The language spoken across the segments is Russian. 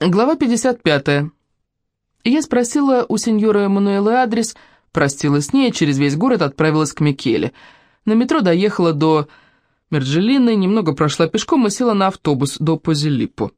Глава 55. Я спросила у сеньора Эммануэлы адрес, простилась с ней, через весь город отправилась к Микеле. На метро доехала до Мерджелины, немного прошла пешком и села на автобус до Позилиппо.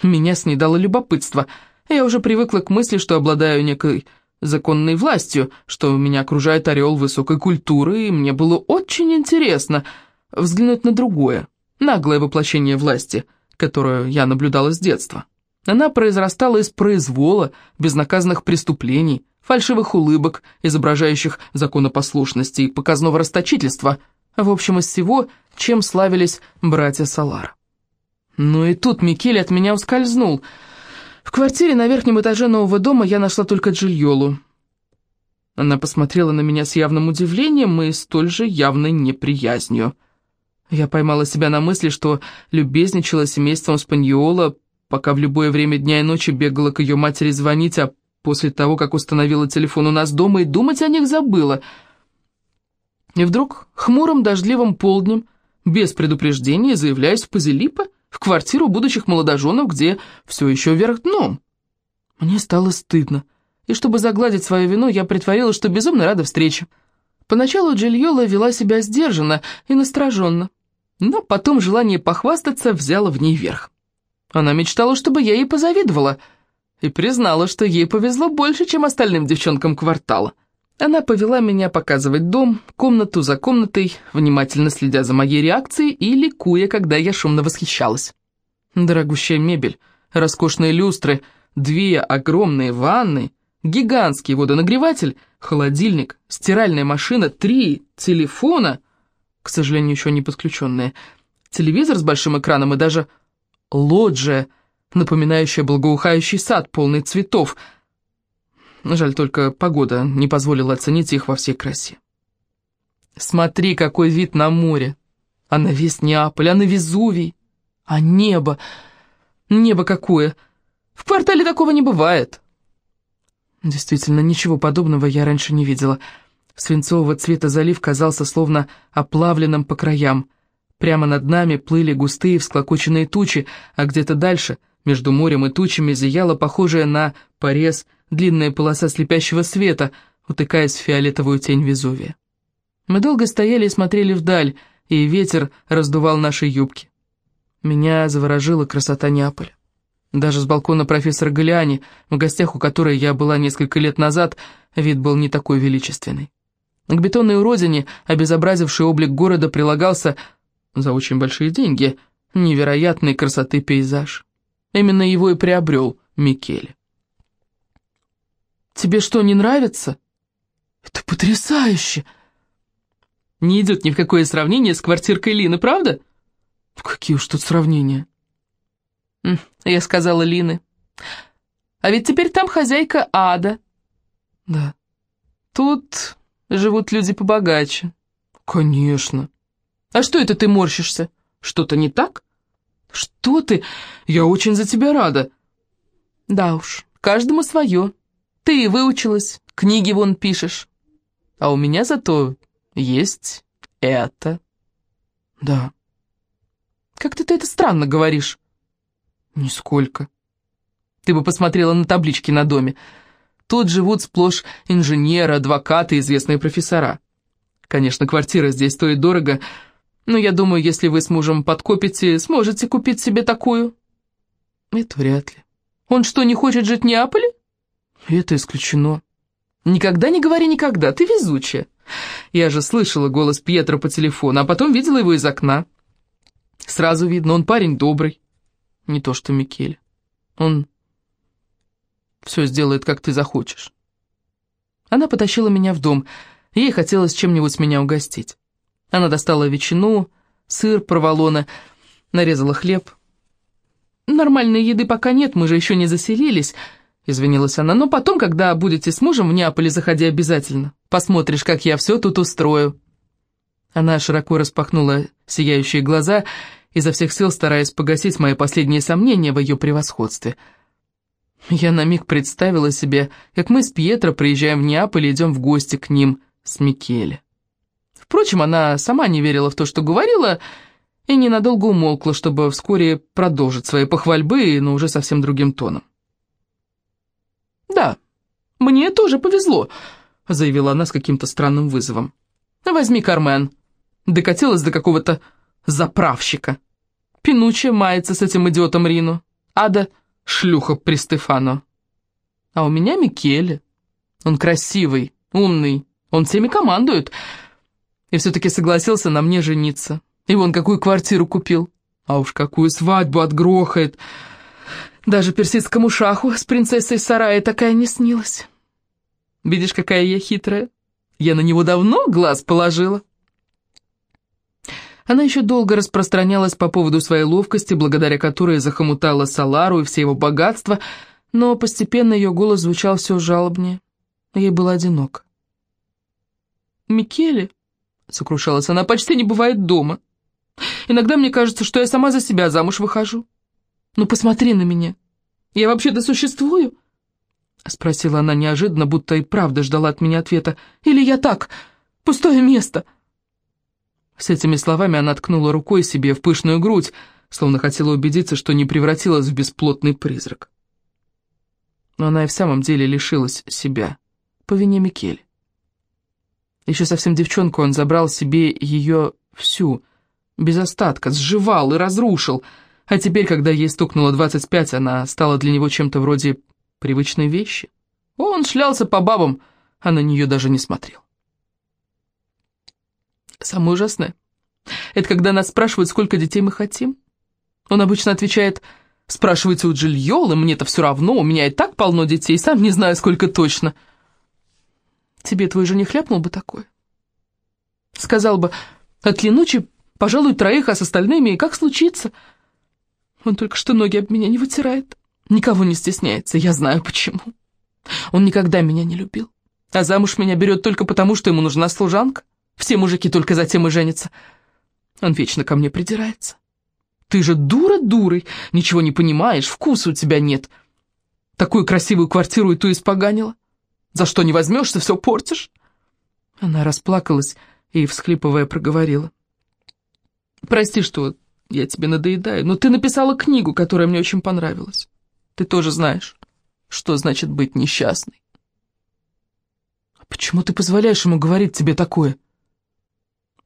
Меня снедало любопытство. Я уже привыкла к мысли, что обладаю некой законной властью, что меня окружает ореол высокой культуры, и мне было очень интересно взглянуть на другое, наглое воплощение власти, которую я наблюдала с детства. Она произрастала из произвола, безнаказанных преступлений, фальшивых улыбок, изображающих законопослушности и показного расточительства, в общем, из всего, чем славились братья Салар. Но и тут Микель от меня ускользнул. В квартире на верхнем этаже нового дома я нашла только Джильолу. Она посмотрела на меня с явным удивлением и столь же явной неприязнью. Я поймала себя на мысли, что любезничала семейством Спаньола, пока в любое время дня и ночи бегала к ее матери звонить, а после того, как установила телефон у нас дома, и думать о них забыла. И вдруг хмурым дождливым полднем, без предупреждения, заявляюсь в Пазилипа, в квартиру будущих молодоженов, где все еще вверх дном. Мне стало стыдно, и чтобы загладить свою вину, я притворила, что безумно рада встрече. Поначалу Джильола вела себя сдержанно и настороженно, но потом желание похвастаться взяло в ней верх. Она мечтала, чтобы я ей позавидовала, и признала, что ей повезло больше, чем остальным девчонкам квартала. Она повела меня показывать дом, комнату за комнатой, внимательно следя за моей реакцией и ликуя, когда я шумно восхищалась. Дорогущая мебель, роскошные люстры, две огромные ванны, гигантский водонагреватель, холодильник, стиральная машина, три телефона, к сожалению, еще не подключенные, телевизор с большим экраном и даже лоджия, напоминающая благоухающий сад, полный цветов. Жаль, только погода не позволила оценить их во всей красе. Смотри, какой вид на море! А на весь Неаполь, а на Везувий! А небо! Небо какое! В квартале такого не бывает!» Действительно, ничего подобного я раньше не видела. Свинцового цвета залив казался словно оплавленным по краям. Прямо над нами плыли густые всклокоченные тучи, а где-то дальше, между морем и тучами, зияла похожая на порез длинная полоса слепящего света, утыкаясь в фиолетовую тень Везувия. Мы долго стояли и смотрели вдаль, и ветер раздувал наши юбки. Меня заворожила красота Неаполя. Даже с балкона профессора Галиани, в гостях у которой я была несколько лет назад, вид был не такой величественный. К бетонной уродине, обезобразивший облик города, прилагался за очень большие деньги, невероятной красоты пейзаж. Именно его и приобрел Микеле. «Тебе что, не нравится?» «Это потрясающе!» «Не идет ни в какое сравнение с квартиркой Лины, правда?» «Какие уж тут сравнения?» «Я сказала Лины. А ведь теперь там хозяйка Ада». «Да». «Тут живут люди побогаче». «Конечно». А что это ты морщишься? Что-то не так? Что ты? Я очень за тебя рада. Да уж, каждому свое. Ты выучилась, книги вон пишешь. А у меня зато есть это. Да. Как-то ты это странно говоришь. Нисколько. Ты бы посмотрела на таблички на доме. Тут живут сплошь инженеры, адвокаты, известные профессора. Конечно, квартира здесь стоит дорого, но я думаю, если вы с мужем подкопите, сможете купить себе такую». «Это вряд ли. Он что, не хочет жить в Неаполе?» «Это исключено». «Никогда не говори никогда, ты везучая». Я же слышала голос Пьетро по телефону, а потом видела его из окна. Сразу видно, он парень добрый. Не то что Микель. Он все сделает, как ты захочешь. Она потащила меня в дом. Ей хотелось чем-нибудь меня угостить. Она достала ветчину, сыр, проволоны, нарезала хлеб. «Нормальной еды пока нет, мы же еще не заселились», — извинилась она. «Но потом, когда будете с мужем в Неаполе, заходи обязательно. Посмотришь, как я все тут устрою». Она широко распахнула сияющие глаза, изо всех сил стараясь погасить мои последние сомнения в ее превосходстве. Я на миг представила себе, как мы с Пьетро приезжаем в Неаполь и идем в гости к ним с Микеле. Впрочем, она сама не верила в то, что говорила, и ненадолго умолкла, чтобы вскоре продолжить свои похвальбы, но уже совсем другим тоном. Да, мне тоже повезло», — заявила она с каким-то странным вызовом. «Возьми Кармен». Докатилась до какого-то заправщика. Пинуча мается с этим идиотом Рину. Ада — шлюха при Стефано. А у меня Микеле. Он красивый, умный, он всеми командует. И все-таки согласился на мне жениться. И вон какую квартиру купил. А уж какую свадьбу отгрохает. Даже персидскому шаху с принцессой Сарая такая не снилась. Видишь, какая я хитрая? Я на него давно глаз положила. Она еще долго распространялась по поводу своей ловкости, благодаря которой захомутала Салару и все его богатства, но постепенно ее голос звучал все жалобнее. Ей было одиноко. «Микеле», — сокрушалась она, — «почти не бывает дома. Иногда мне кажется, что я сама за себя замуж выхожу. Ну, посмотри на меня. Я вообще-то существую?» Спросила она неожиданно, будто и правда ждала от меня ответа. «Или я так, пустое место?» С этими словами она ткнула рукой себе в пышную грудь, словно хотела убедиться, что не превратилась в бесплотный призрак. Но она и в самом деле лишилась себя, по вине Микель. Еще совсем девчонку он забрал себе ее всю, без остатка, сживал и разрушил, а теперь, когда ей стукнуло 25, она стала для него чем-то вроде привычной вещи. Он шлялся по бабам, а на нее даже не смотрел. Самое ужасное — это когда нас спрашивают, сколько детей мы хотим. Он обычно отвечает, спрашивайте у Джильолы, мне-то все равно, у меня и так полно детей, сам не знаю, сколько точно. Тебе твой жених ляпнул бы такое? Сказал бы, от Ленучи, пожалуй, троих, а с остальными, и как случится? Он только что ноги об меня не вытирает, никого не стесняется, я знаю почему. Он никогда меня не любил, а замуж меня берет только потому, что ему нужна служанка. Все мужики только затем и женятся. Он вечно ко мне придирается. Ты же дура дурой, ничего не понимаешь, вкуса у тебя нет. Такую красивую квартиру и ту испоганила. За что не возьмешься, все портишь. Она расплакалась и, всхлипывая, проговорила. Прости, что я тебе надоедаю, но ты написала книгу, которая мне очень понравилась. Ты тоже знаешь, что значит быть несчастной. А почему ты позволяешь ему говорить тебе такое? —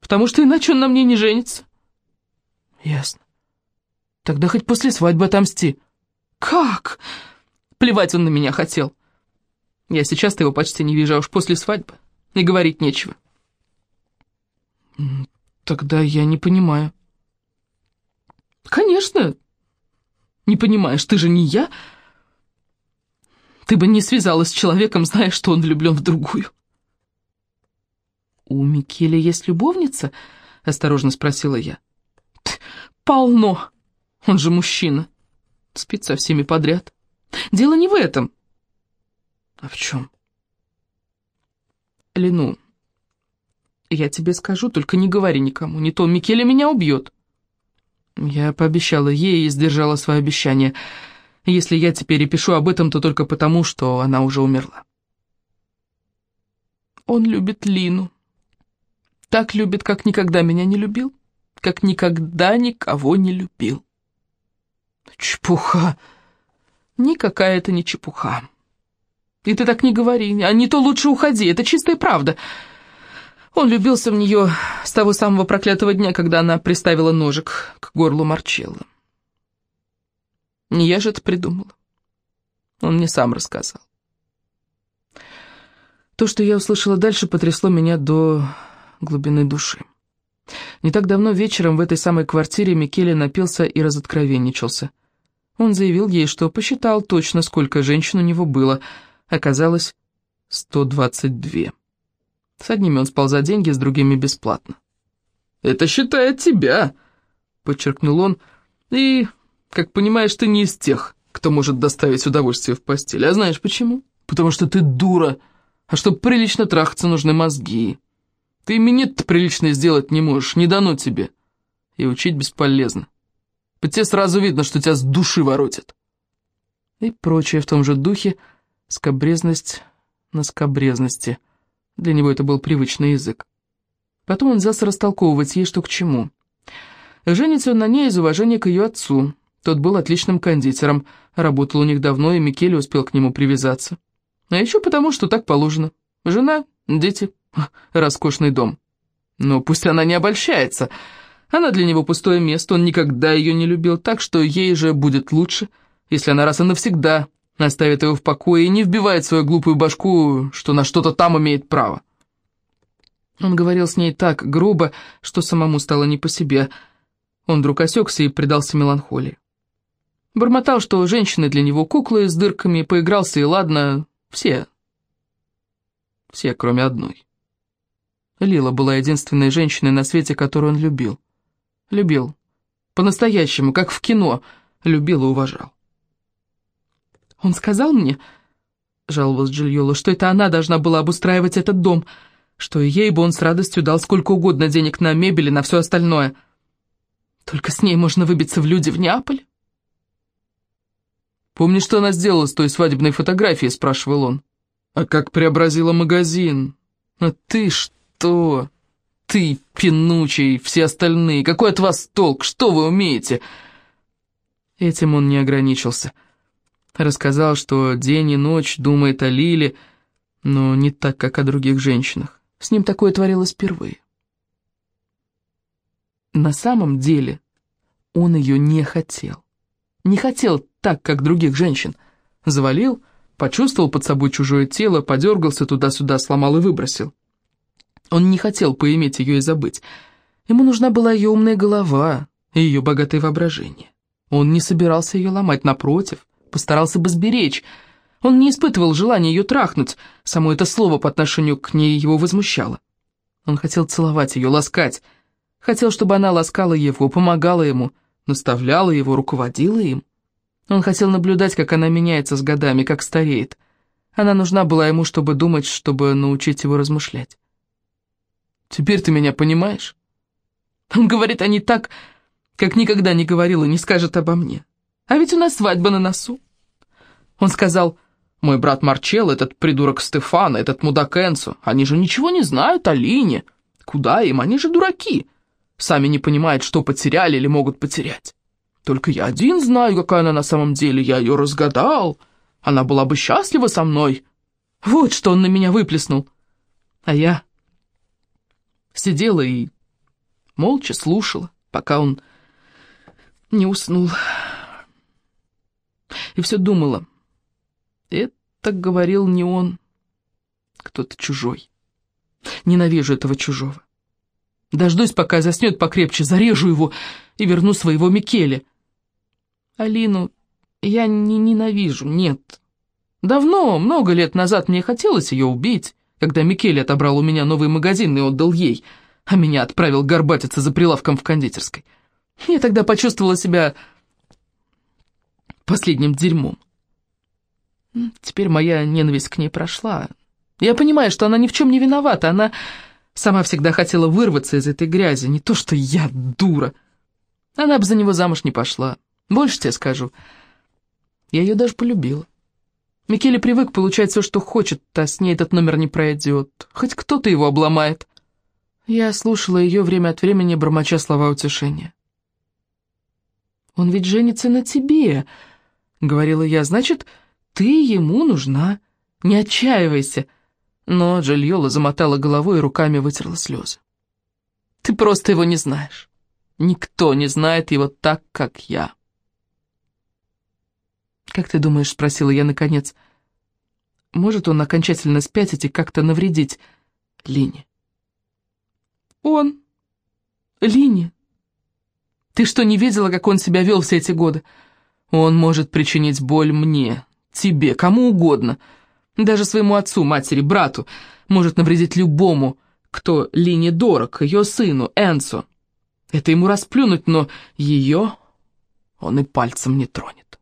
потому что иначе он на мне не женится». «Ясно. Тогда хоть после свадьбы отомсти». «Как?» Плевать он на меня хотел. Я сейчас-то его почти не вижу, а уж после свадьбы. И говорить нечего. Тогда я не понимаю. Конечно, не понимаешь, ты же не я. Ты бы не связалась с человеком, зная, что он влюблен в другую. «У Микеля есть любовница?» — осторожно спросила я. «Полно! Он же мужчина. Спит со всеми подряд. Дело не в этом». «А в чем?» «Лену, я тебе скажу, только не говори никому, не то Микеля меня убьет». Я пообещала ей и сдержала свое обещание. Если я теперь и пишу об этом, то только потому, что она уже умерла. Он любит Лину так любит, как никогда меня не любил, как никогда никого не любил. Чепуха. Никакая это не чепуха. И ты так не говори, а не то лучше уходи, это чистая правда. Он любился в нее с того самого проклятого дня, когда она приставила ножик к горлу Марчелла. Не я же это придумала. Он мне сам рассказал. То, что я услышала дальше, потрясло меня до глубины души. Не так давно вечером в этой самой квартире Микеле напился и разоткровенничался. Он заявил ей, что посчитал точно, сколько женщин у него было. Оказалось, 122. С одними он спал за деньги, с другими бесплатно. «Это считает тебя», — подчеркнул он, — «и, как понимаешь, ты не из тех, кто может доставить удовольствие в постель. А знаешь почему? Потому что ты дура, а чтобы прилично трахаться, нужны мозги». Ты минет-то прилично сделать не можешь, не дано тебе. И учить бесполезно. По тебе сразу видно, что тебя с души воротит. И прочее в том же духе, скобрезность на скобрезности. Для него это был привычный язык. Потом он взялся растолковывать ей, что к чему. Женится он на ней из уважения к ее отцу. Тот был отличным кондитером, работал у них давно, и Микеле успел к нему привязаться. А еще потому, что так положено. Жена, дети, роскошный дом. Но пусть она не обольщается. Она для него пустое место, он никогда ее не любил, так что ей же будет лучше, если она раз и навсегда оставит его в покое и не вбивает свою глупую башку, что на что-то там имеет право. Он говорил с ней так грубо, что самому стало не по себе. Он вдруг осекся и предался меланхолии. Бормотал, что женщины для него куклы с дырками, поигрался и ладно, все. Все, кроме одной. Лила была единственной женщиной на свете, которую он любил. Любил. По-настоящему, как в кино. Любил и уважал. «Он сказал мне, — жаловалась Джильола, — что это она должна была обустраивать этот дом, что ей бы он с радостью дал сколько угодно денег на мебель и на все остальное. Только с ней можно выбиться в люди в Неаполь». «Помнишь, что она сделала с той свадебной фотографией?» — спрашивал он. «А как преобразила магазин? А ты что? Ты, Пинучий, все остальные. Какой от вас толк? Что вы умеете?» Этим он не ограничился. Рассказал, что день и ночь думает о Лиле, но не так, как о других женщинах. С ним такое творилось впервые. На самом деле он ее не хотел. Не хотел так, как других женщин. Завалил, почувствовал под собой чужое тело, подергался туда-сюда, сломал и выбросил. Он не хотел поиметь ее и забыть. Ему нужна была ее умная голова и ее богатое воображение. Он не собирался ее ломать, напротив, постарался бы сберечь. Он не испытывал желания ее трахнуть, само это слово по отношению к ней его возмущало. Он хотел целовать ее, ласкать. Хотел, чтобы она ласкала его, помогала ему, наставляла его, руководила им. Он хотел наблюдать, как она меняется с годами, как стареет. Она нужна была ему, чтобы думать, чтобы научить его размышлять. «Теперь ты меня понимаешь?» Он говорит о ней так, как никогда не говорил и не скажет обо мне. А ведь у нас свадьба на носу. Он сказал, мой брат Марчел, этот придурок Стефана, этот мудак Энсо, они же ничего не знают о Лине. Куда им, они же дураки. Сами не понимают, что потеряли или могут потерять. Только я один знаю, какая она на самом деле, я ее разгадал. Она была бы счастлива со мной. Вот что он на меня выплеснул. А я сидела и молча слушала, пока он не уснул. И все думала. Это говорил не он, кто-то чужой. Ненавижу этого чужого. Дождусь, пока заснет покрепче, зарежу его и верну своего Микеле. Алину я не ненавижу, нет. Давно, много лет назад мне хотелось ее убить, когда Микеле отобрал у меня новый магазин и отдал ей, а меня отправил горбатиться за прилавком в кондитерской. Я тогда почувствовала себя последним дерьмом. Теперь моя ненависть к ней прошла. Я понимаю, что она ни в чем не виновата, она сама всегда хотела вырваться из этой грязи, не то что я дура. Она бы за него замуж не пошла. Больше тебе скажу. Я ее даже полюбила. Микеле привык получать все, что хочет, а с ней этот номер не пройдет. Хоть кто-то его обломает. Я слушала ее время от времени, бормоча слова утешения. «Он ведь женится на тебе», — говорила я, — «значит, ты ему нужна. Не отчаивайся». Но Джильола замотала головой и руками вытерла слезы. «Ты просто его не знаешь. Никто не знает его так, как я». «Как ты думаешь?» — спросила я наконец. «Может он окончательно спятить и как-то навредить Лине?» «Он? Лине? Ты что, не видела, как он себя вел все эти годы? Он может причинить боль мне, тебе, кому угодно, даже своему отцу, матери, брату, может навредить любому, кто Лине дорог, ее сыну, Энсо. Это ему расплюнуть, но ее он и пальцем не тронет.